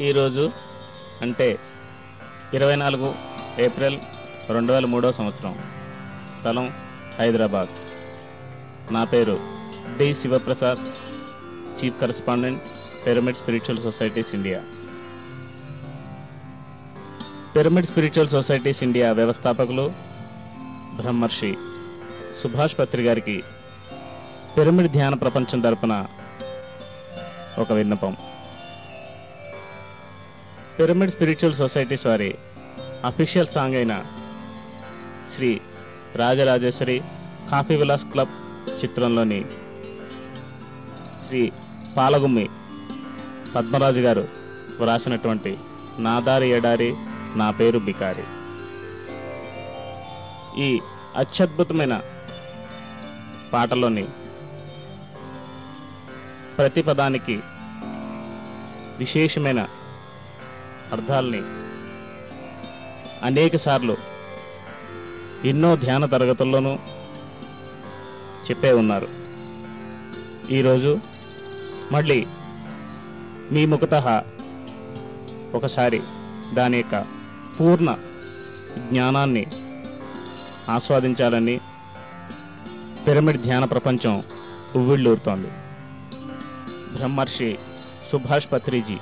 ఈరోజు అంటే ఇరవై నాలుగు ఏప్రిల్ రెండు వేల మూడో సంవత్సరం. స్థలం హైదరాబాద్. నా పేరు D Shivaprasad chief correspondent pyramid spiritual societies India. Pyramid spiritual societies India వ్యవస్థాపకులు బ్రహ్మర్షి సుభాష్ పత్రి గారికి పిరమిడ్ ధ్యాన ప్రపంచం తరపున ఒక విన్నపం. పిరమిడ్ స్పిరిచువల్ సొసైటీస్ వారి అఫీషియల్ సాంగ్ అయిన శ్రీ రాజరాజేశ్వరి కాఫీ విలాస్ క్లబ్ చిత్రంలోని శ్రీ పాలగుమ్మి పద్మరాజు గారు వ్రాసినటువంటి నాదారి ఎడారి నా పేరు బికారి. ఈ అత్యద్భుతమైన పాటలోని ప్రతి పదానికి విశేషమైన అర్థాల్ని. అనేక సార్లు ఎన్నో ధ్యాన తరగతుల్లోనూ చెప్పే ఉన్నారు. ఈరోజు మళ్ళీ మీ ముఖత ఒకసారి దాని యొక్క పూర్ణ జ్ఞానాన్ని ఆస్వాదించాలని పిరమిడ్ ధ్యాన ప్రపంచం ఉవ్విళ్ళూరుతోంది. బ్రహ్మర్షి సుభాష్ పత్రిజీ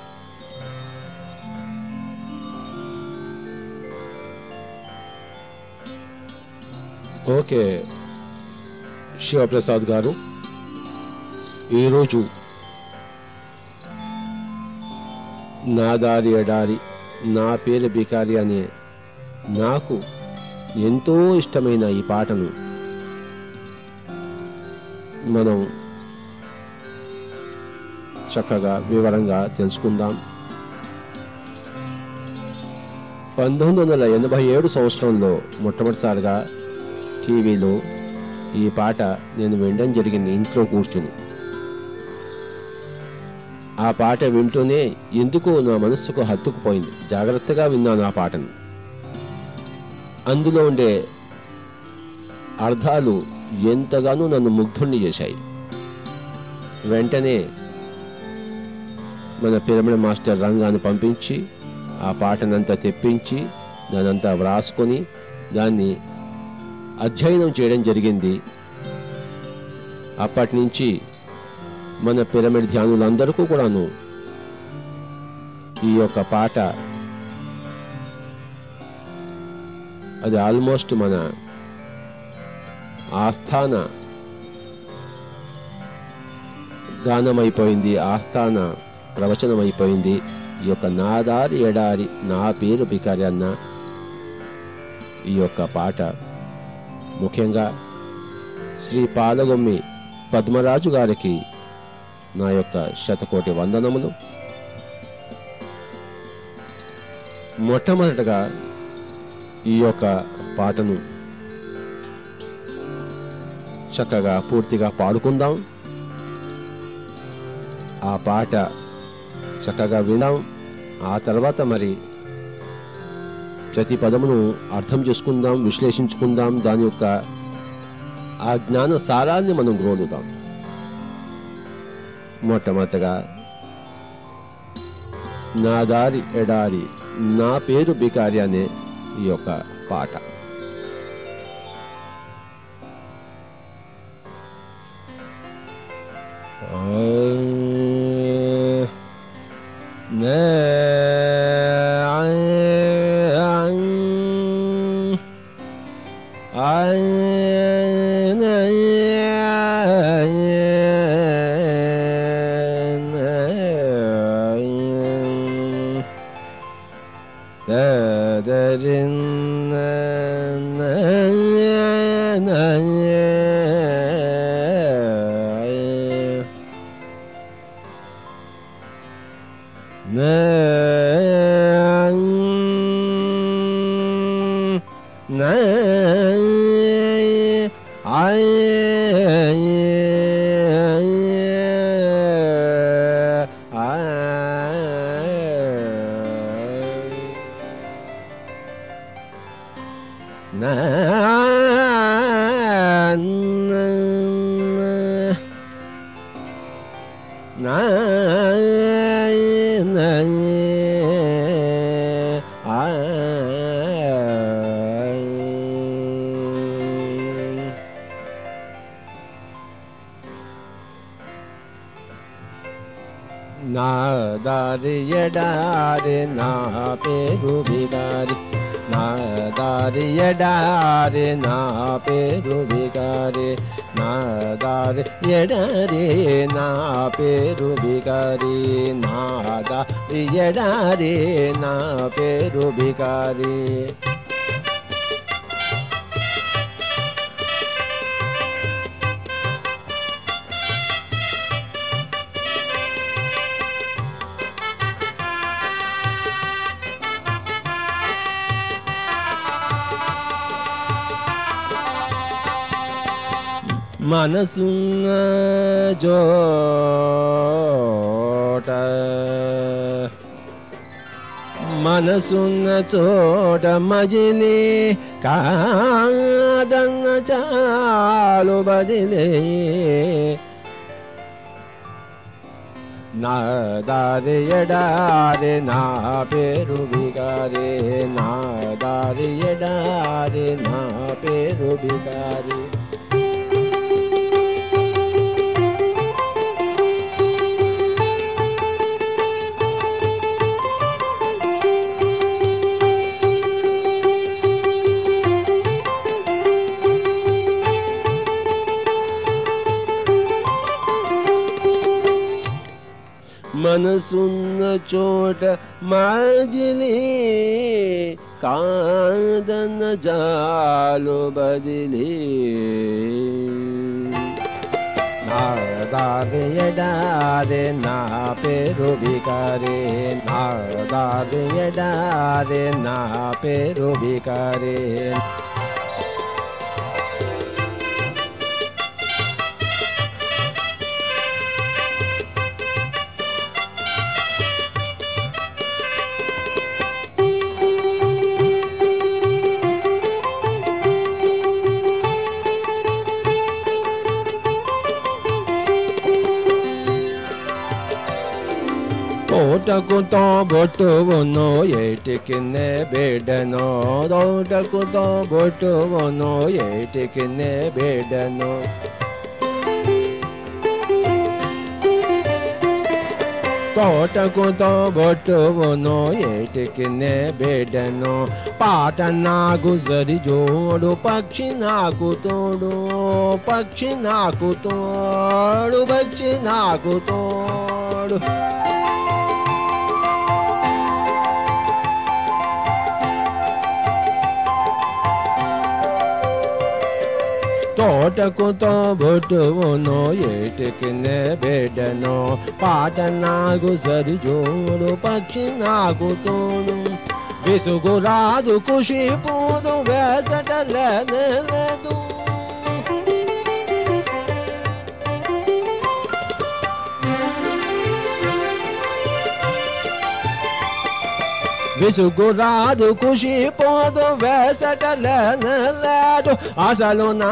ఓకే శివప్రసాద్ గారు ఈరోజు నా దారి ఎడారి నా పేరు బికారి అనే నాకు ఎంతో ఇష్టమైన ఈ పాటను మనం చక్కగా వివరంగా తెలుసుకుందాం. పంతొమ్మిది వందల ఎనభై ఏడు సంవత్సరంలో మొట్టమొదటిసారిగా టీవీలో ఈ పాట నేను వినడం జరిగింది. ఇంట్లో కూర్చుని. ఆ పాట వింటూనే ఎందుకో నా మనస్సుకు హత్తుకుపోయింది. జాగ్రత్తగా విన్నాను ఆ పాటను. అందులో ఉండే అర్థాలు ఎంతగానో నన్ను ముగ్ధుణ్ణి చేశాయి. వెంటనే మన పిరమిడ్ మాస్టర్ రంగాన్ని పంపించి ఆ పాటనంతా తెప్పించి దానంతా వ్రాసుకొని దాన్ని అధ్యయనం చేయడం జరిగింది. అప్పటి నుంచి మన పిరమిడ్ ధ్యానులందరికీ కూడాను ఈ యొక్క పాట అది ఆల్మోస్ట్ మన ఆస్థాన గానమైపోయింది ఆస్థాన ప్రవచనం అయిపోయింది ఈ యొక్క నాదారి ఎడారి నా పేరు బికారి అన్న ఈ యొక్క పాట. ముఖ్యంగా శ్రీ పాలగొమ్మి పద్మరాజు గారికి నా యొక్క శతకోటి వందనములు. మొట్టమొదటగా ఈ యొక్క పాటను చక్కగా పూర్తిగా పాడుకుందాం. ఆ పాట చక్కగా విందాం ఆ తర్వాత మరి ప్రతి పదమును అర్థం చేసుకుందాం విశ్లేషించుకుందాం దాని యొక్క ఆ జ్ఞాన సారాన్ని మనం గ్రోలుదాం మొట్టమొదటగా నా దారి ఎడారి నా పేరు బికారి అనే ఈ యొక్క పాట. నా नारिया डार नापेरु नाडे रुगारे బిగారి నా దారి ఎడారి నా పేరు బిగారి నా పేరు బిగారి మనసున్న చోట మనసున్న చోట మజిలి కాదన్న చాలు బదిలే నా దారి ఎడారి నా పేరు బిగారి నా దారి ఎడారి నా పేరు బిగారి మనసున్న చోట మాజిలి కాదన్న జాలు బదిలి తోటకు తోబొట్టువును ఏటికిన్నే బిడ్డను తోటకు తోబొట్టువును ఏటికిన్నే బిడ్డను తోటకు తోబొట్టువును ఏటికిన్నే బిడ్డను పాట నాకు సరి జోడు పక్షి నాకు తోడు పక్షి నాకు తోడు పక్షి నాకు తోడు తోటకు తోబొట్టువును ఏటికినే బిడ్డను. పాట నాకు సరి పక్షి నాకు తోడు. విసుగు రాదు ఖుషి పోదు వేసట లేదు. విసుగు రాదు ఖుషి పోదు వేసటలేదు అసలు నా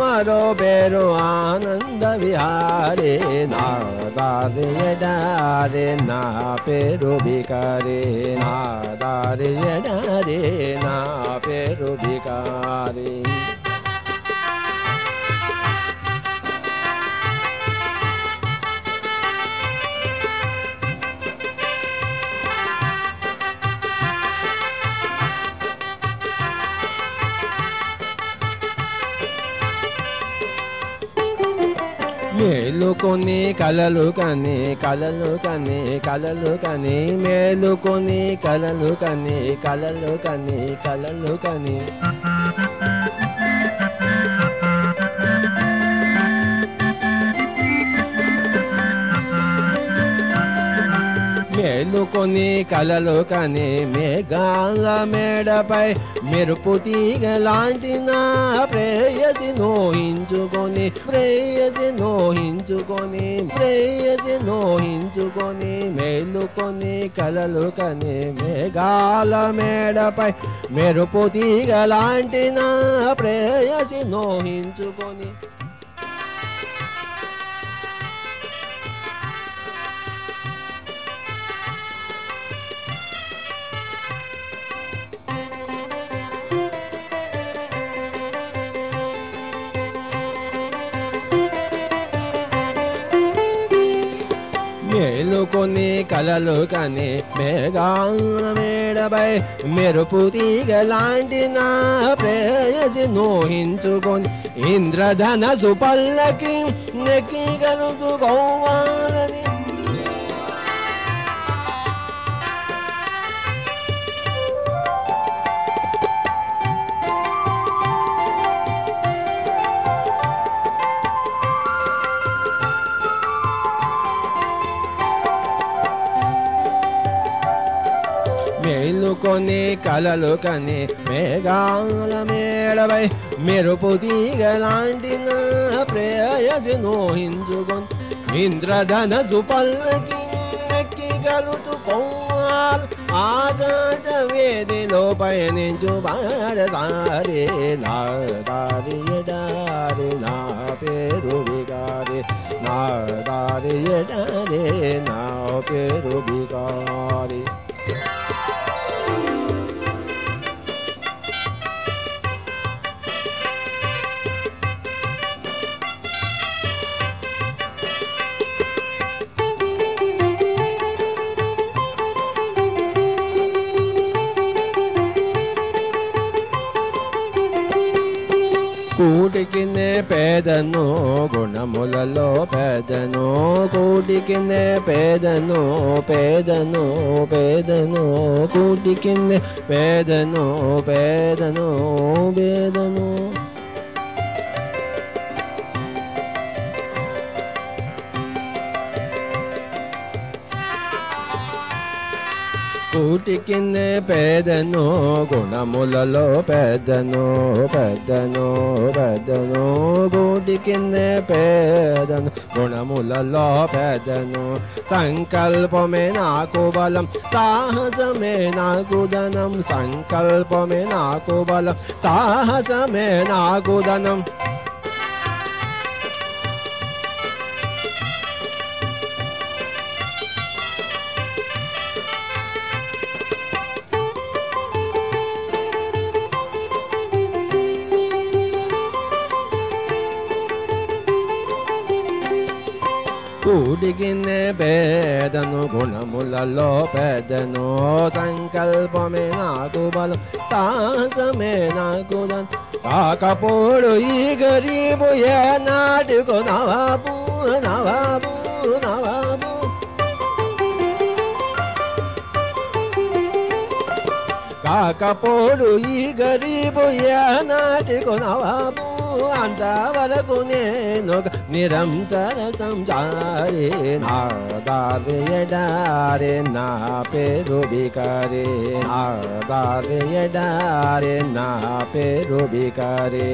మరో పేరు ఆనంద విహారే నా దారి ఎడారే నా పేరు బికారే నా దారి ఎడారే నా పేరు బికారే మేలుకొని కలలు కని కలలు కని కలలు కని మేలుకొని కలలు కని కలలు కని కలలు కని మేలుకొని కలలు కని మేఘాల మేడపై మెరుపు తీగ లాంటి నా ప్రేయసి నోహించుకొని ప్రేయసి నోహించుకొని ప్రేయసి నోహించుకొని మేలుకొని కలలు కని మేఘాల మేడపై మెరుపు తీగ లాంటి నా ప్రేయసి నోహించుకొని మేలుకొని కలలు కని మేఘాల మేడపై మెరుపు తీగలాంటి నా ప్రేయసి నోహించుకొని ఇంద్రధనసు పల్లకి నెక్కి గలుసుకోవాలని కొన్ని కలలు కని మేఘాల మేడవై మెరుపు తీగలాంటి నా ప్రేయసి నోహించుకొని ఇంద్రధనసు పల్లకి గలుతు కొంగాల్ ఆకాశ వేదిలో పయనించు బారసారి నా దారి ఎడారి నా పేరు విగారి. నా దారి ఎడారి నా పేరు విగారి. పేదను గుణములలో పేదను కూటికి పేదను పేదను పేదను కూటికి పేదను పేదను పేదను. కూటి కింద పేదను గుణములలో పెద్దను పెద్దను పెద్దను కూటి కింద పేదను గుణములలో పెద్దను సంకల్పమే నాకు బలం సాహసమే నాకు ధనం. సంకల్పమే నాకు బలం సాహసమే నాకు ధనం. కూడికి పేదను గుణములలో పెదను సంకల్పమే నాకు బలం సాహసమే నాకు కాకపోడు ఈ గరీబు ఏ నాటికు నవాబు నవాబు నవాబు. కాకపోడు ఈ గరీబు ఏ నాటికు నవాబు అంతవరకు నేను నిరంతర సంసారి నా దారి ఎడారి నా పేరు బికారి నా దారి ఎడారి నా పేరు బికారి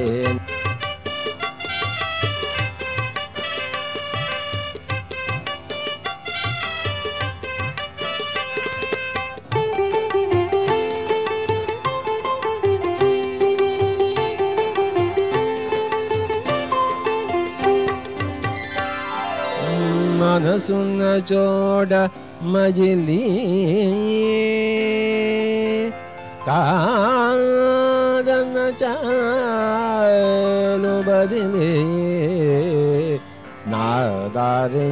మనసున్న చోడ మజిలీ కాదన్న చాలు బదిలీ నా नापे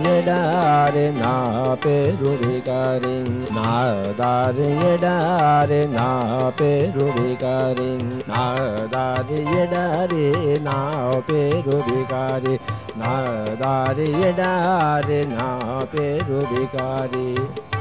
रुकारि नापे रु ये डार नापे रुकारे रुकार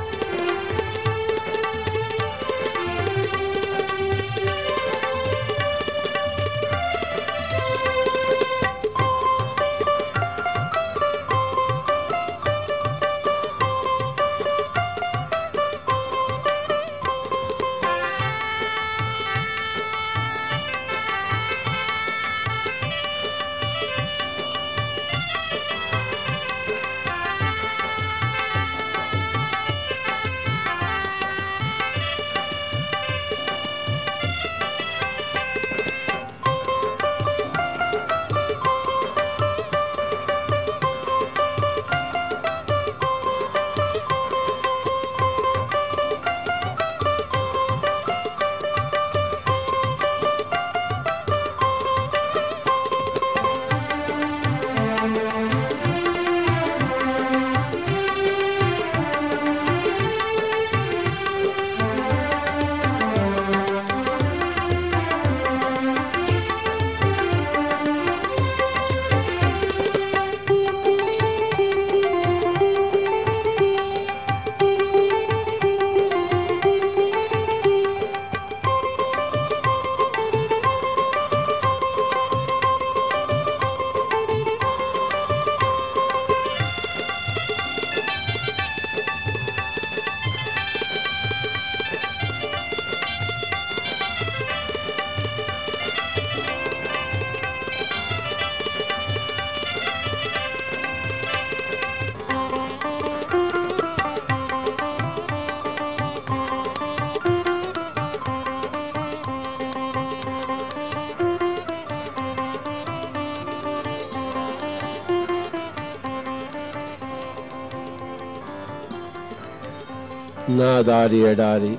నా దారి ఎడారి నా పేరు వికారి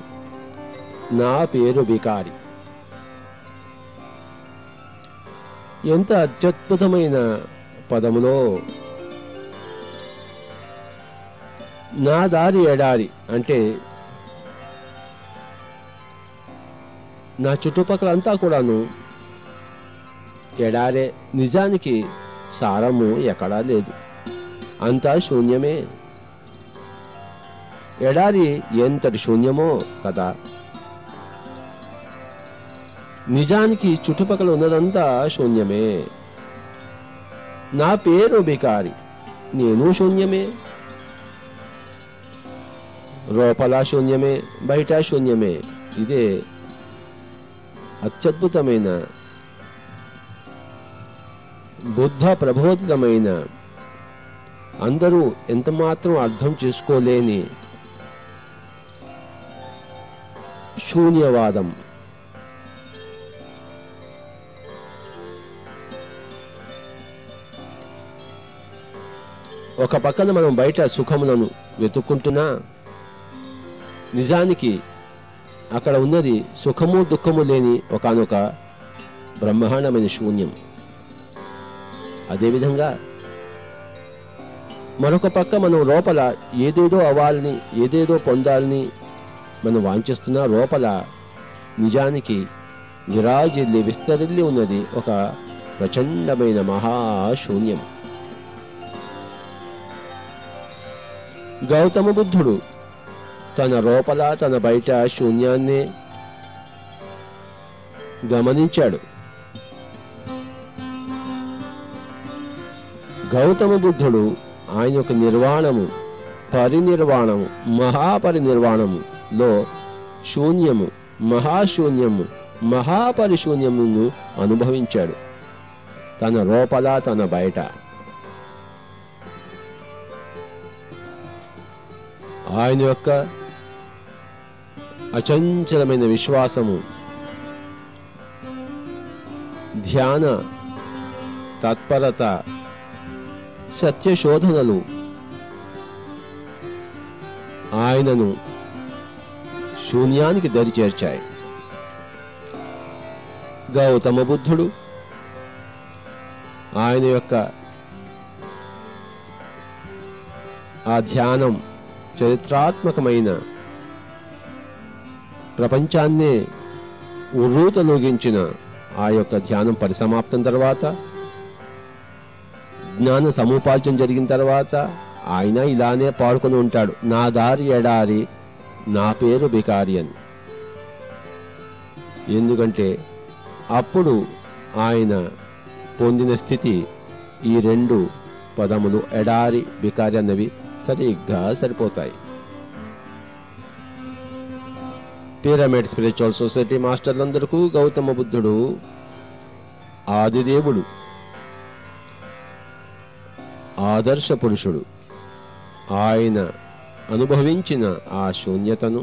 దారి ఎడారి నా పేరు బికారి. ఎంత అత్యద్భుతమైన పదములో నా దారి ఎడారి అంటే నా చుట్టుపక్కల అంతా కూడాను ఎడారే. నిజానికి సారము ఎక్కడా లేదు. అంతా శూన్యమే. ఎడారి ఎంతటి శూన్యమో కదా. నిజానికి చుట్టుపక్కల ఉన్నదంతా శూన్యమే. నా పేరు బికారి నేను శూన్యమే. లోపల శూన్యమే బయట శూన్యమే ఇదే అత్యద్భుతమైన బుద్ధ ప్రబోధితమైన అందరూ ఎంతమాత్రం అర్థం చేసుకోలేని శూన్యవాదం. ఒక పక్కన మనం బయట సుఖములను వెతుక్కుంటున్నా నిజానికి అక్కడ ఉన్నది సుఖము దుఃఖము లేని ఒకనొక బ్రహ్మాండమైన శూన్యం. అదేవిధంగా మరొక పక్క మనం లోపల ఏదేదో అవ్వాలని ఏదేదో పొందాలని మనం వాంఛిస్తున్నా లోపల నిజానికి విరాజిల్లి విస్తరిల్లి ఉన్నది ఒక ప్రచండమైన మహాశూన్యం. గౌతమ బుద్ధుడు తన లోపల తన బయట శూన్యాన్ని గమనించాడు. గౌతమ బుద్ధుడు ఆయన యొక్క నిర్వాణము పరినిర్వాణము మహాపరినిర్వాణము లో శూన్యము మహాశూన్యము మహాపరిశూన్యమును అనుభవించాడు. తన లోపల తన బయట. ఆయన యొక్క అచంచలమైన విశ్వాసము ధ్యాన తత్పరత సత్యశోధనలు ఆయనను శూన్యానికి దరి చేర్చాయి. గౌతమ బుద్ధుడు ఆయన యొక్క ఆ ధ్యానం చరిత్రాత్మకమైన ప్రపంచాన్నే ఉర్రూతలోగించిన ఆ యొక్క ధ్యానం పరిసమాప్తం తర్వాత జ్ఞాన సముపార్జన జరిగిన తర్వాత ఆయన ఇలానే పాడుకొని ఉంటాడు. నా దారి ఎడారి నా పేరు బికారియన్ ఎందుకంటే అప్పుడు ఆయన పొందిన స్థితి ఈ రెండు పదములు ఎడారి బికారి అన్నవి సరిగ్గా సరిపోతాయి. పిరమిడ్ స్పిరిచువల్ సొసైటీ మాస్టర్లందరికీ గౌతమ బుద్ధుడు ఆదిదేవుడు ఆదర్శ పురుషుడు. ఆయన అనుభవించిన ఆ శూన్యతను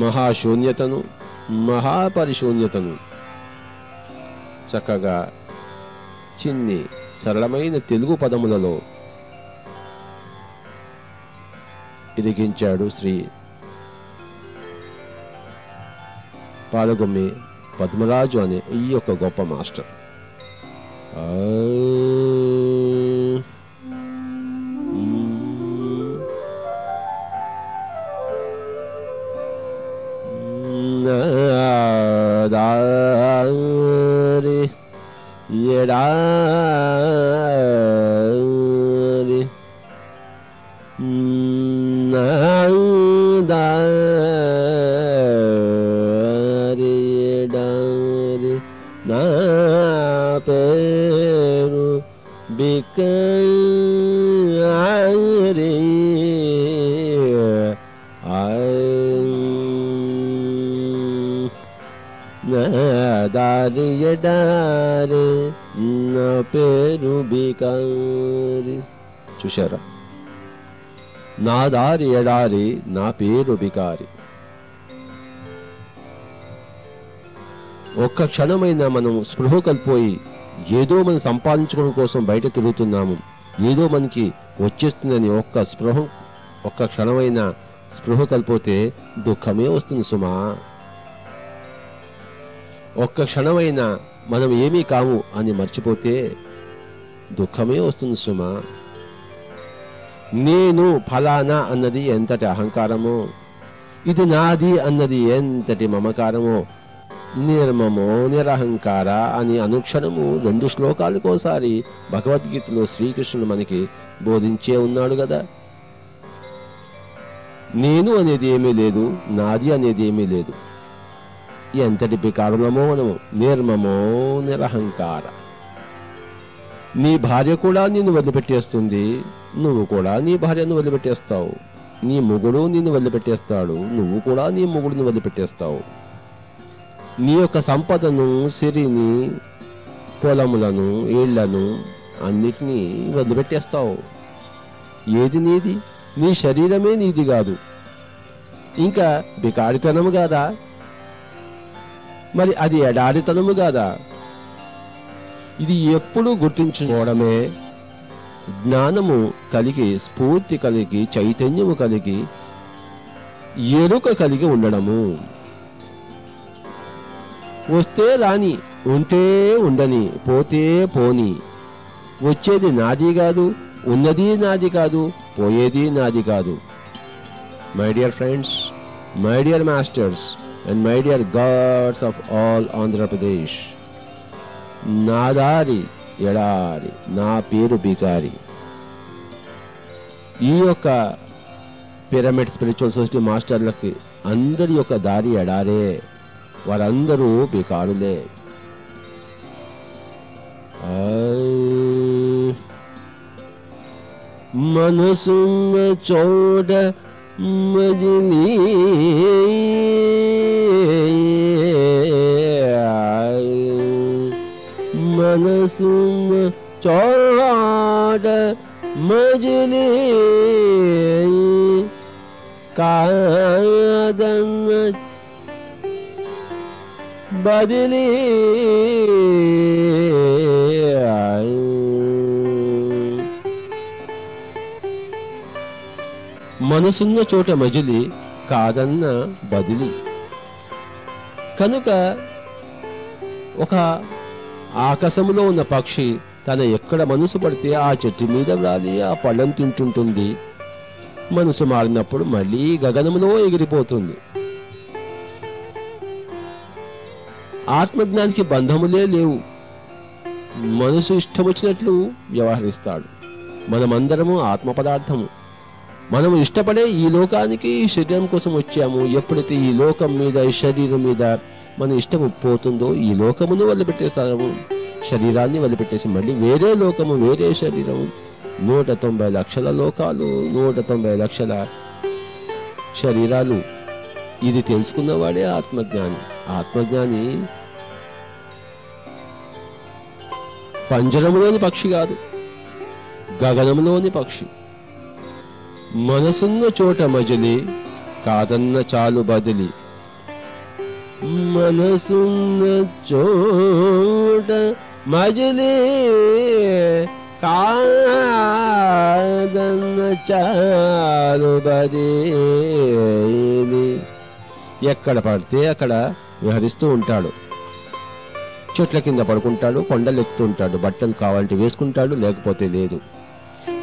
మహాశూన్యతను మహాపరిశూన్యతను చక్కగా చిన్ని సరళమైన తెలుగు పదములలో ఎదిగించాడు శ్రీ పాలగొమ్మి పద్మరాజు అనే ఈ యొక్క గొప్ప మాస్టర్. ఎడారి దారి ఎడారి నా పేరు బికారి దారి ఎడారి నా పేరు బికారి. చూశారా? నా దారి ఎడారి నా పేరు బికారి. ఒక్క క్షణమైనా మనం స్పృహ కలిపోయి ఏదో మనం సంపాదించుకోవడం కోసం బయట తిరుగుతున్నాము. ఏదో మనకి వచ్చేస్తుందని ఒక్క స్పృహ ఒక్క క్షణమైన స్పృహ కలిపోతే దుఃఖమే వస్తుంది సుమా. ఒక్క క్షణమైన మనం ఏమీ కాము అని మర్చిపోతే దుఃఖమే వస్తుంది సుమా. నేను ఫలానా అన్నది ఎంతటి అహంకారమో ఇది నాది అన్నది ఎంతటి మమకారమో నిర్మమో నిరహంకార అని అనుక్షణము రెండు శ్లోకాలకోసారి భగవద్గీతలో శ్రీకృష్ణుడు మనకి బోధించే ఉన్నాడు కదా నేను అనేది ఏమీ లేదు నాది అనేది ఏమీ లేదు. ఎంతటి వికారమో మనము నిర్మమో నిరహంకార. నీ భార్య కూడా నిన్ను వదిలిపెట్టేస్తుంది నువ్వు కూడా నీ భార్యను వదిలిపెట్టేస్తావు. నీ మొగుడు నిన్ను వదిలిపెట్టేస్తాడు నువ్వు కూడా నీ మొగుడిని వదిలిపెట్టేస్తావు. నీ యొక్క సంపదను సిరిని పొలములను ఇళ్ళను అన్నిటినీ వదిలిపెట్టేస్తావు. ఏది నీది? నీ శరీరమే నీది కాదు. ఇంకా బికాడితనము కాదా? మరి అది ఎడారితనము కాదా? ఇది ఎప్పుడు గుర్తించుకోవడమే? జ్ఞానము కలిగి స్ఫూర్తి కలిగి చైతన్యము కలిగి ఎరుక కలిగి ఉండడము. వస్తే రాని ఉంటే ఉండని పోతే పోని. వచ్చేది నాది కాదు ఉన్నది నాది కాదు పోయేది నాది కాదు. My dear friends my dear masters and my dear gods of all Andhra Pradesh నా దారి ఎడారి నా పేరు బికారి ఈ యొక్క పిరమిడ్ స్పిరిచువల్ సొసైటీ మాస్టర్లకి అందరి యొక్క దారి ఎడారే వారందరూ బికారులే ఆయ్. మనసున్న చోట మజిలీ మనసున్న చోట మజిలీ కాదన్న బదిలీ మనసున్న చోట మజిలి కాదన్న బదిలీ కనుక ఒక ఆకాశంలో ఉన్న పక్షి తన ఎక్కడ మనసు పడితే ఆ చెట్టు మీద వ్రాలి ఆ పళ్ళను తింటుంటుంది. మనసు మారినప్పుడు మళ్ళీ గగనంలో ఎగిరిపోతుంది. ఆత్మజ్ఞానికి బంధములే లేవు. మనసు ఇష్టం వచ్చినట్లు వ్యవహరిస్తాడు. మనమందరము ఆత్మ పదార్థము. మనము ఇష్టపడే ఈ లోకానికి ఈ శరీరం కోసం వచ్చాము. ఎప్పుడైతే ఈ లోకం మీద ఈ శరీరం మీద మన ఇష్టం పోతుందో ఈ లోకమును వదిలిపెట్టేస్తాము శరీరాన్ని వదిలిపెట్టేసి మళ్ళీ వేరే లోకము వేరే శరీరము. నూట తొంభై లక్షల లోకాలు నూట తొంభై లక్షల శరీరాలు. ఇది తెలుసుకున్నవాడే ఆత్మజ్ఞాని. ఆత్మజ్ఞాని పంజరంలోని పక్షి కాదు గగనంలోని పక్షి. మనసున్న చోట మజిలి కాదన్న చాలు బదిలి. మనసున్న చోట మజిలి కాదన్న చాలు బదిలి ఎక్కడ పడితే అక్కడ విహరిస్తూ ఉంటాడు. చెట్ల కింద పడుకుంటాడు కొండలు ఎక్కుతుంటాడు బట్టలు కావాలంటే వేసుకుంటాడు లేకపోతే లేదు.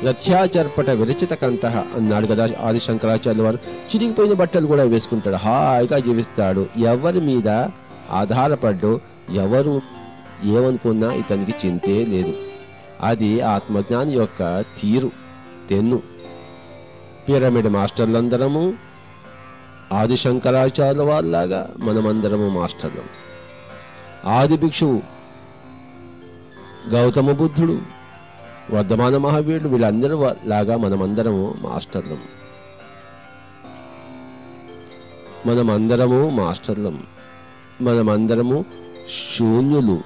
రథ్యాచర్పట విరచిత కంఠ అన్నాడు కదా ఆది శంకరాచార్య వారు చిరిగిపోయిన బట్టలు కూడా వేసుకుంటాడు. హాయిగా జీవిస్తాడు. ఎవరి మీద ఆధారపడ్డు ఎవరు ఏమనుకున్నా ఇతనికి చింతే లేదు. అది ఆత్మజ్ఞాని యొక్క తీరు తెన్ను. పిరమిడ్ మాస్టర్లందరము ఆది శంకరాచార్య వాళ్ళలాగా మనమందరము మాస్టర్లం. ఆది భిక్షువు గౌతమ బుద్ధుడు వర్ధమాన మహావీరుడు వీళ్ళందరూ లాగా మనమందరము మాస్టర్లం. మనమందరము మాస్టర్లం. మనమందరము శూన్యులు.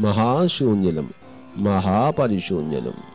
మహాశూన్యులం. మహాపరిశూన్యులం.